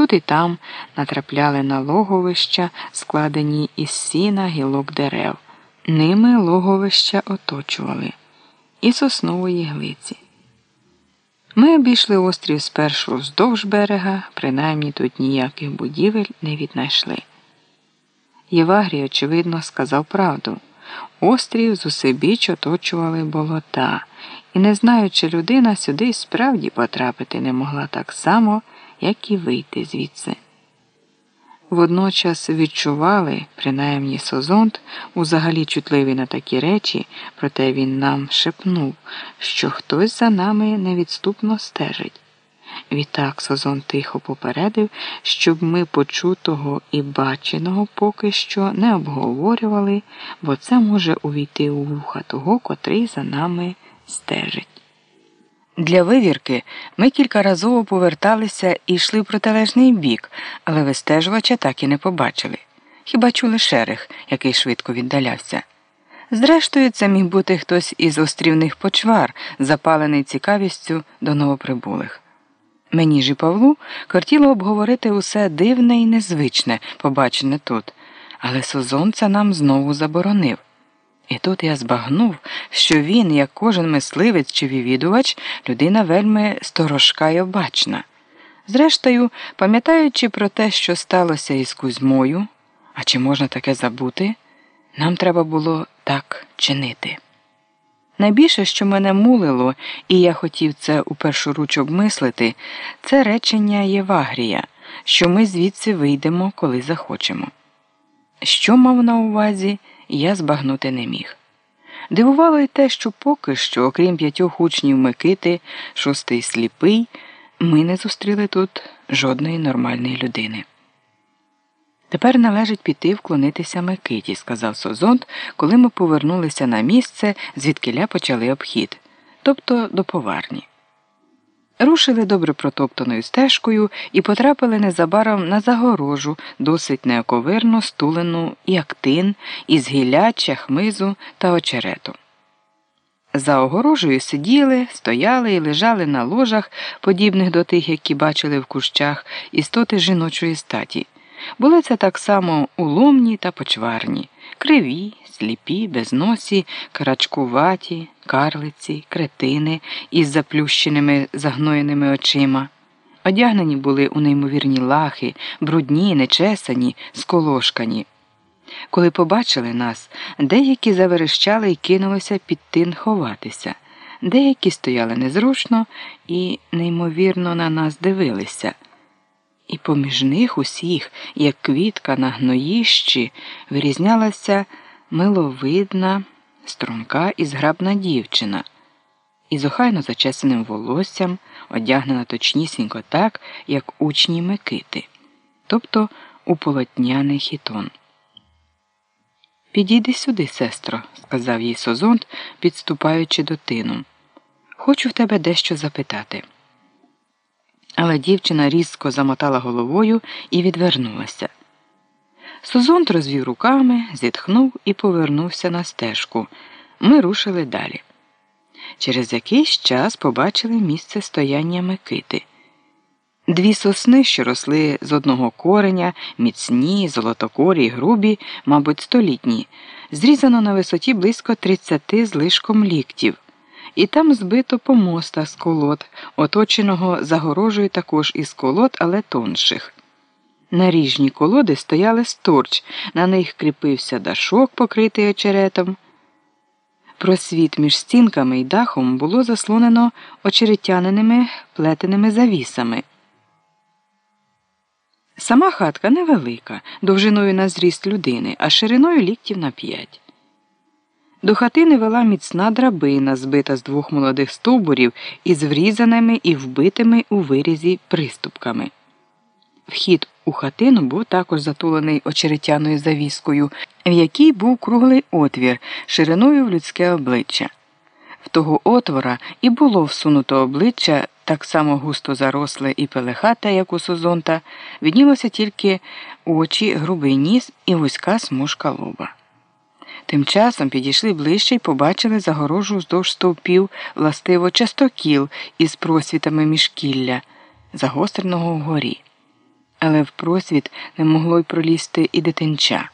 Тут і там натрапляли на логовища, складені із сіна гілок дерев. Ними логовища оточували і соснової глиці. Ми обійшли острів спершу вздовж берега, принаймні тут ніяких будівель не віднайшли. Євагрій, очевидно, сказав правду. Острів з усебіч оточували болота, і, не знаючи людина, сюди справді потрапити не могла так само, як і вийти звідси. Водночас відчували, принаймні Созонт, узагалі чутливий на такі речі, проте він нам шепнув, що хтось за нами невідступно стежить. Відтак Созон тихо попередив, щоб ми почутого і баченого поки що не обговорювали, бо це може увійти у вуха того, котрий за нами стежить. Для вивірки ми кількаразово поверталися і йшли в протилежний бік, але вистежувача так і не побачили. Хіба чули шерех, який швидко віддалявся. Зрештою, це міг бути хтось із острівних почвар, запалений цікавістю до новоприбулих. Мені ж і Павлу кортіло обговорити усе дивне і незвичне, побачене тут, але Созонця нам знову заборонив. І тут я збагнув, що він, як кожен мисливець чи вівідувач, людина вельми сторожка й обачна. Зрештою, пам'ятаючи про те, що сталося із Кузьмою, а чи можна таке забути, нам треба було так чинити. Найбільше, що мене мулило, і я хотів це у першу руч обмислити, це речення Євагрія, що ми звідси вийдемо, коли захочемо. Що мав на увазі, я збагнути не міг. Дивувало й те, що поки що, окрім п'ятьох учнів Микити, шостий сліпий, ми не зустріли тут жодної нормальної людини. Тепер належить піти вклонитися Микиті, сказав Созонт, коли ми повернулися на місце, звідкиля почали обхід, тобто до поварні. Рушили добре протоптаною стежкою і потрапили незабаром на загорожу, досить неоковирно стулену яктин із гіляча, хмизу та очерету. За огорожею сиділи, стояли і лежали на ложах, подібних до тих, які бачили в кущах, істоти жіночої статі. Були це так само уломні та почварні, криві, сліпі, безносі, карачкуваті, карлиці, кретини із заплющеними загноєними очима. Одягнені були у неймовірні лахи, брудні, нечесані, сколошкані. Коли побачили нас, деякі заверещали і кинулися під тин ховатися, деякі стояли незручно і неймовірно на нас дивилися. І поміж них усіх, як квітка на гноїщі, вирізнялася миловидна, струнка і зграбна дівчина, із охайно зачесаним волоссям, одягнена точнісінько так, як учні Микити, тобто у полотняний хітон. Підійди сюди, сестро, сказав їй Созонт, підступаючи до тину. Хочу в тебе дещо запитати. Але дівчина різко замотала головою і відвернулася. Сузонт розвів руками, зітхнув і повернувся на стежку. Ми рушили далі. Через якийсь час побачили місце стояння Микити. Дві сосни, що росли з одного кореня, міцні, золотокорі й грубі, мабуть, столітні, зрізано на висоті близько тридцяти з лишком ліктів і там збито помоста з колод, оточеного загорожею також із колод, але тонших. Наріжні колоди стояли сторч, на них кріпився дашок, покритий очеретом. Просвіт між стінками і дахом було заслонено очеретяненими плетеними завісами. Сама хатка невелика, довжиною на зріст людини, а шириною ліктів на п'ять. До хатини вела міцна драбина, збита з двох молодих стовбурів із врізаними і вбитими у вирізі приступками. Вхід у хатину був також затулений очеретяною завіскою, в якій був круглий отвір шириною в людське обличчя. В того отвора і було всунуто обличчя, так само густо заросле і пелехате, як у Созонта, віднілося тільки очі, грубий ніс і вузька смужка лоба. Тим часом підійшли ближче і побачили загорожу вздовж стовпів властиво частокіл із просвітами міжкілля, загостреного вгорі. але в просвіт не могло й пролізти і дитинча.